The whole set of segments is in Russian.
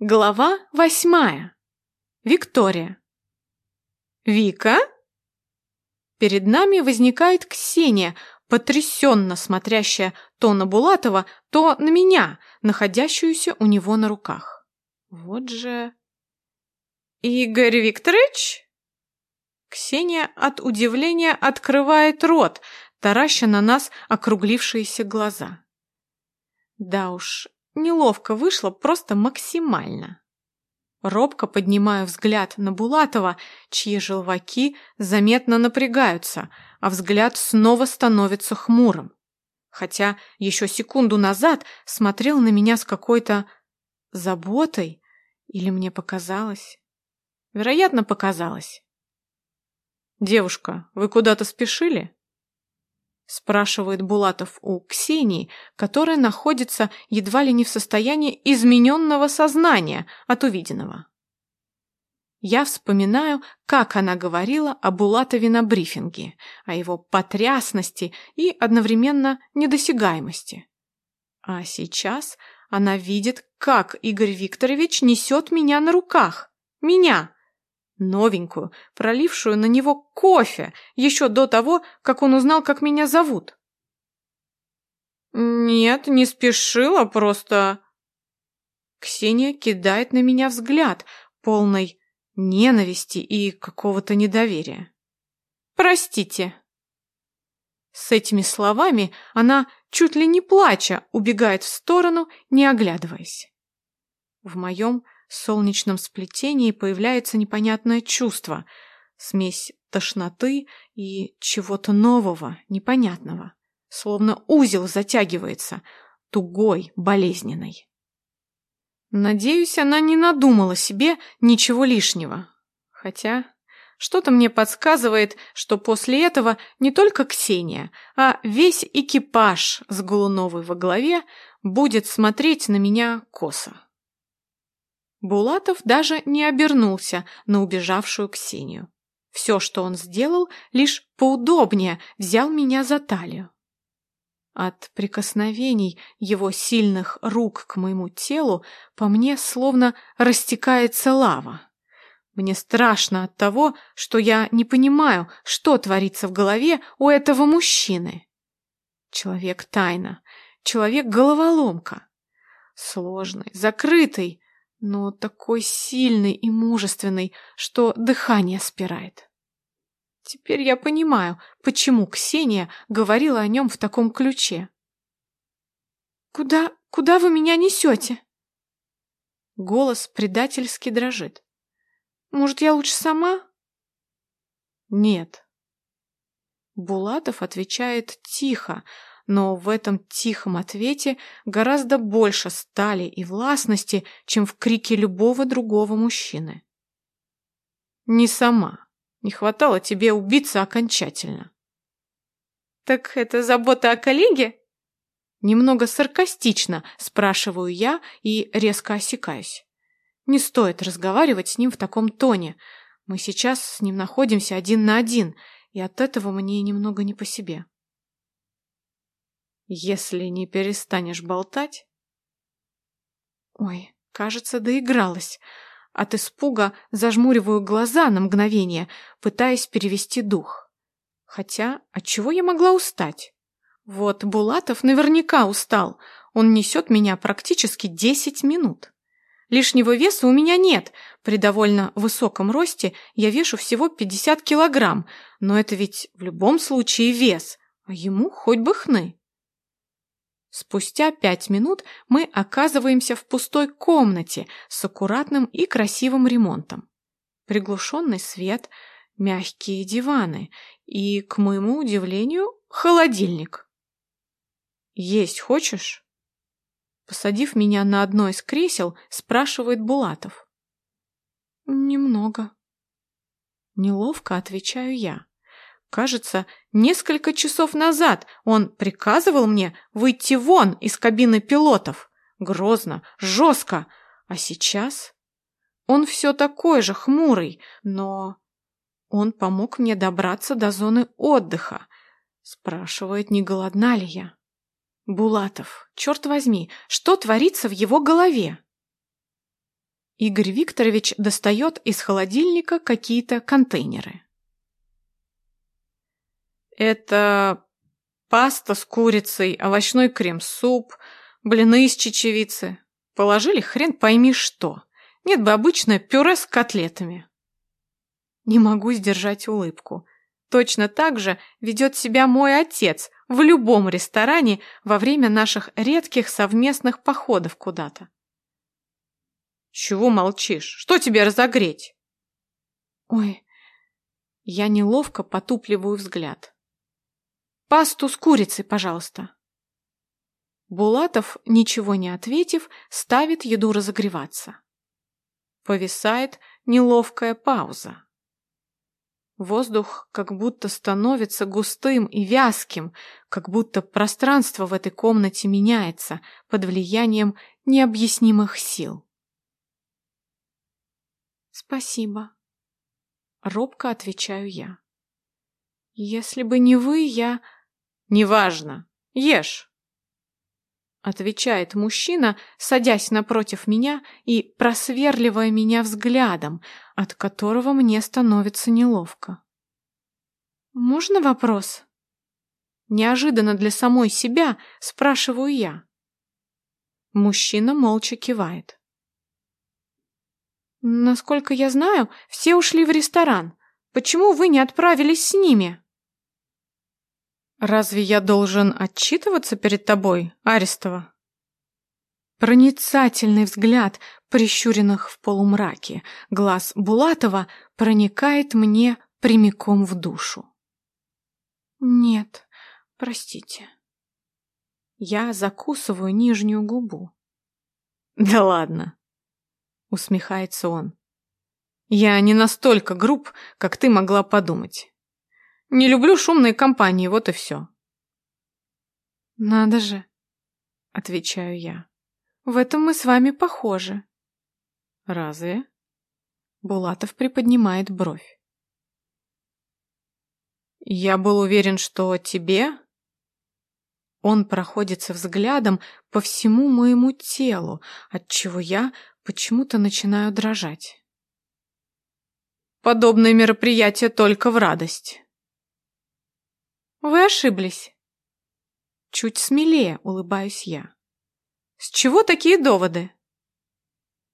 Глава восьмая. Виктория. «Вика?» Перед нами возникает Ксения, потрясенно смотрящая то на Булатова, то на меня, находящуюся у него на руках. Вот же... «Игорь Викторович?» Ксения от удивления открывает рот, тараща на нас округлившиеся глаза. Да уж, Неловко вышло просто максимально. Робко поднимаю взгляд на Булатова, чьи желваки заметно напрягаются, а взгляд снова становится хмурым. Хотя еще секунду назад смотрел на меня с какой-то заботой, или мне показалось? Вероятно, показалось. «Девушка, вы куда-то спешили?» Спрашивает Булатов у Ксении, которая находится едва ли не в состоянии измененного сознания от увиденного. Я вспоминаю, как она говорила о Булатове на брифинге, о его потрясности и одновременно недосягаемости. А сейчас она видит, как Игорь Викторович несет меня на руках. Меня, новенькую, пролившую на него кофе еще до того, как он узнал, как меня зовут. «Нет, не спешила, просто...» Ксения кидает на меня взгляд, полный ненависти и какого-то недоверия. «Простите». С этими словами она, чуть ли не плача, убегает в сторону, не оглядываясь. В моем солнечном сплетении появляется непонятное чувство, смесь тошноты и чего-то нового, непонятного. Словно узел затягивается, тугой, болезненный. Надеюсь, она не надумала себе ничего лишнего. Хотя что-то мне подсказывает, что после этого не только Ксения, а весь экипаж с Голуновой во главе будет смотреть на меня косо. Булатов даже не обернулся на убежавшую Ксению. Все, что он сделал, лишь поудобнее взял меня за талию. От прикосновений его сильных рук к моему телу по мне словно растекается лава. Мне страшно от того, что я не понимаю, что творится в голове у этого мужчины. Человек тайна, человек головоломка. Сложный, закрытый, но такой сильный и мужественный, что дыхание спирает. Теперь я понимаю, почему Ксения говорила о нем в таком ключе. «Куда, куда вы меня несете?» Голос предательски дрожит. «Может, я лучше сама?» «Нет». Булатов отвечает тихо, но в этом тихом ответе гораздо больше стали и властности, чем в крике любого другого мужчины. «Не сама. Не хватало тебе убиться окончательно». «Так это забота о коллеге?» Немного саркастично спрашиваю я и резко осекаюсь. Не стоит разговаривать с ним в таком тоне. Мы сейчас с ним находимся один на один, и от этого мне немного не по себе. Если не перестанешь болтать... Ой, кажется, доигралась. От испуга зажмуриваю глаза на мгновение, пытаясь перевести дух. Хотя, от чего я могла устать? Вот Булатов наверняка устал. Он несет меня практически десять минут. Лишнего веса у меня нет. При довольно высоком росте я вешу всего 50 килограмм, но это ведь в любом случае вес, а ему хоть бы хны. Спустя пять минут мы оказываемся в пустой комнате с аккуратным и красивым ремонтом. Приглушенный свет, мягкие диваны и, к моему удивлению, холодильник. «Есть хочешь?» Посадив меня на одно из кресел, спрашивает Булатов. «Немного». Неловко отвечаю я. Кажется, несколько часов назад он приказывал мне выйти вон из кабины пилотов. Грозно, жестко. А сейчас? Он все такой же хмурый, но... Он помог мне добраться до зоны отдыха. Спрашивает, не голодна ли я. Булатов, черт возьми, что творится в его голове? Игорь Викторович достает из холодильника какие-то контейнеры. Это паста с курицей, овощной крем-суп, блины из чечевицы. Положили хрен пойми что. Нет бы обычное пюре с котлетами. Не могу сдержать улыбку. Точно так же ведет себя мой отец в любом ресторане во время наших редких совместных походов куда-то. Чего молчишь? Что тебе разогреть? Ой, я неловко потупливаю взгляд. Пасту с курицей, пожалуйста. Булатов, ничего не ответив, ставит еду разогреваться. Повисает неловкая пауза. Воздух как будто становится густым и вязким, как будто пространство в этой комнате меняется под влиянием необъяснимых сил. «Спасибо», — робко отвечаю я. «Если бы не вы, я...» «Неважно. Ешь!» Отвечает мужчина, садясь напротив меня и просверливая меня взглядом, от которого мне становится неловко. «Можно вопрос?» Неожиданно для самой себя спрашиваю я. Мужчина молча кивает. «Насколько я знаю, все ушли в ресторан. Почему вы не отправились с ними?» «Разве я должен отчитываться перед тобой, Арестова?» Проницательный взгляд, прищуренных в полумраке, глаз Булатова проникает мне прямиком в душу. «Нет, простите». Я закусываю нижнюю губу. «Да ладно», — усмехается он. «Я не настолько груб, как ты могла подумать. Не люблю шумные компании, вот и все. Надо же, отвечаю я. В этом мы с вами похожи. Разве? Булатов приподнимает бровь. Я был уверен, что тебе... Он проходится взглядом по всему моему телу, отчего я почему-то начинаю дрожать. Подобные мероприятия только в радость. Вы ошиблись. Чуть смелее улыбаюсь я. С чего такие доводы?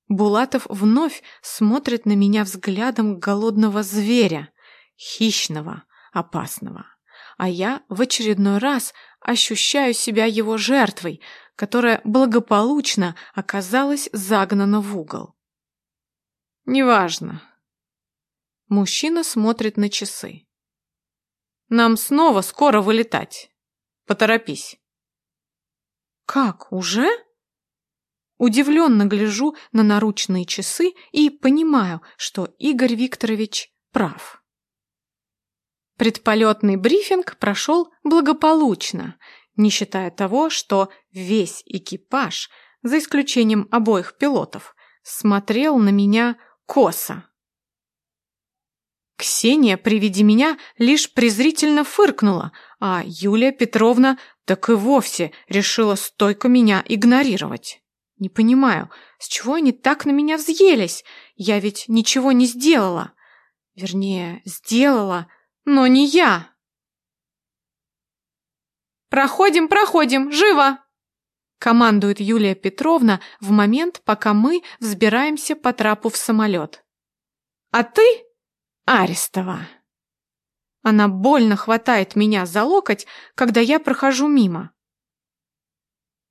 Булатов вновь смотрит на меня взглядом голодного зверя, хищного, опасного. А я в очередной раз ощущаю себя его жертвой, которая благополучно оказалась загнана в угол. Неважно. Мужчина смотрит на часы. Нам снова скоро вылетать. Поторопись. Как, уже? Удивленно гляжу на наручные часы и понимаю, что Игорь Викторович прав. Предполетный брифинг прошел благополучно, не считая того, что весь экипаж, за исключением обоих пилотов, смотрел на меня косо. Ксения при виде меня лишь презрительно фыркнула, а Юлия Петровна так и вовсе решила стойко меня игнорировать. Не понимаю, с чего они так на меня взъелись? Я ведь ничего не сделала. Вернее, сделала, но не я. «Проходим, проходим, живо!» командует Юлия Петровна в момент, пока мы взбираемся по трапу в самолет. «А ты Арестова. Она больно хватает меня за локоть, когда я прохожу мимо.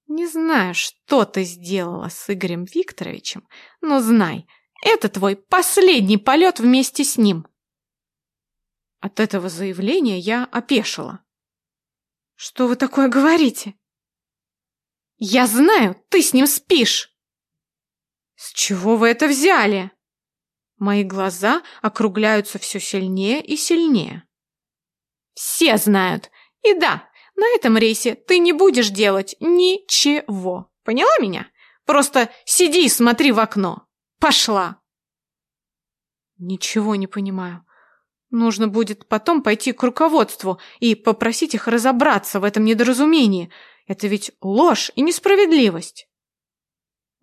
Не знаю, что ты сделала с Игорем Викторовичем, но знай, это твой последний полет вместе с ним. От этого заявления я опешила. Что вы такое говорите? Я знаю, ты с ним спишь. С чего вы это взяли? Мои глаза округляются все сильнее и сильнее. Все знают. И да, на этом рейсе ты не будешь делать ничего. Поняла меня? Просто сиди и смотри в окно. Пошла. Ничего не понимаю. Нужно будет потом пойти к руководству и попросить их разобраться в этом недоразумении. Это ведь ложь и несправедливость.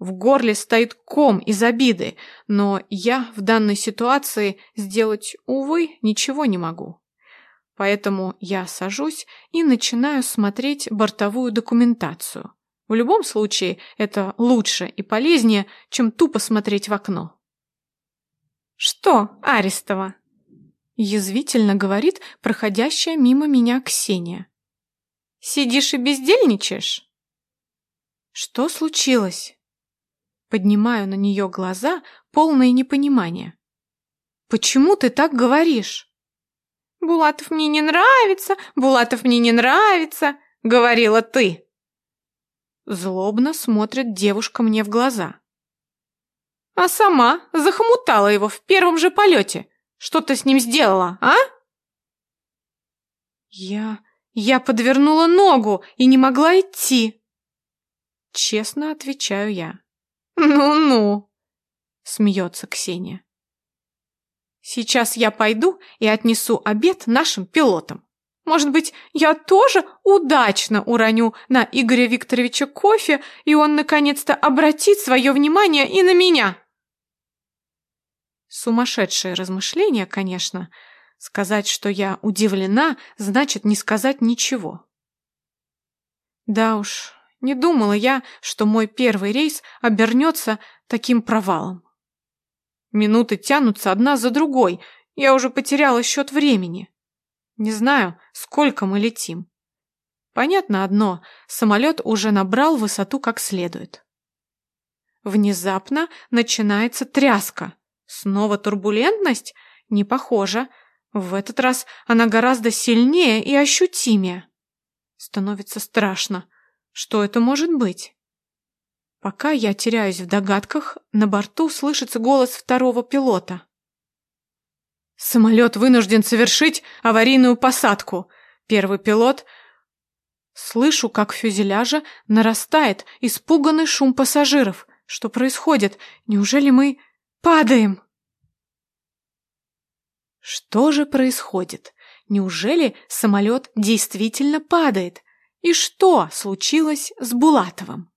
В горле стоит ком из обиды, но я в данной ситуации сделать, увы, ничего не могу. Поэтому я сажусь и начинаю смотреть бортовую документацию. В любом случае, это лучше и полезнее, чем тупо смотреть в окно. «Что, Арестова?» Язвительно говорит проходящая мимо меня Ксения. «Сидишь и бездельничаешь?» «Что случилось?» Поднимаю на нее глаза, полное непонимание. «Почему ты так говоришь?» «Булатов мне не нравится, Булатов мне не нравится», — говорила ты. Злобно смотрит девушка мне в глаза. А сама захомутала его в первом же полете. Что ты с ним сделала, а? Я... я подвернула ногу и не могла идти. Честно отвечаю я. «Ну-ну», — смеется Ксения. «Сейчас я пойду и отнесу обед нашим пилотам. Может быть, я тоже удачно уроню на Игоря Викторовича кофе, и он наконец-то обратит свое внимание и на меня». Сумасшедшее размышление, конечно. Сказать, что я удивлена, значит не сказать ничего. Да уж, не думала я, что мой первый рейс обернется таким провалом. Минуты тянутся одна за другой, я уже потеряла счет времени. Не знаю, сколько мы летим. Понятно одно, самолет уже набрал высоту как следует. Внезапно начинается тряска. Снова турбулентность? Не похоже. В этот раз она гораздо сильнее и ощутимее. Становится страшно. Что это может быть? Пока я теряюсь в догадках, на борту слышится голос второго пилота. Самолет вынужден совершить аварийную посадку. Первый пилот... Слышу, как в фюзеляже нарастает испуганный шум пассажиров. Что происходит? Неужели мы падаем? Что же происходит? Неужели самолет действительно падает? И что случилось с Булатовым?